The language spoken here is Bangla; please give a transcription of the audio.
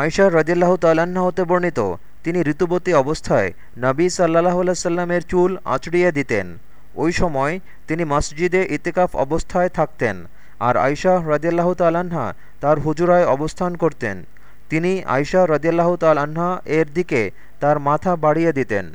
আয়সা রদিল্লাহ তাল্লাহ্ন হতে বর্ণিত, তিনি ঋতুবতী অবস্থায় নবী সাল্লাহ সাল্লামের চুল আঁচড়িয়ে দিতেন। ওই সময় তিনি মসজিদে ইতেকাফ অবস্থায় থাকতেন আর আয়সা রদিয়াল্লাহ তাল্লাহা তার হুজুরায় অবস্থান করতেন। তিনি আয়সা রদিয়াল্লাহ তাল্লাহা এর দিকে তার মাথা বাড়িয়ে দিতেন।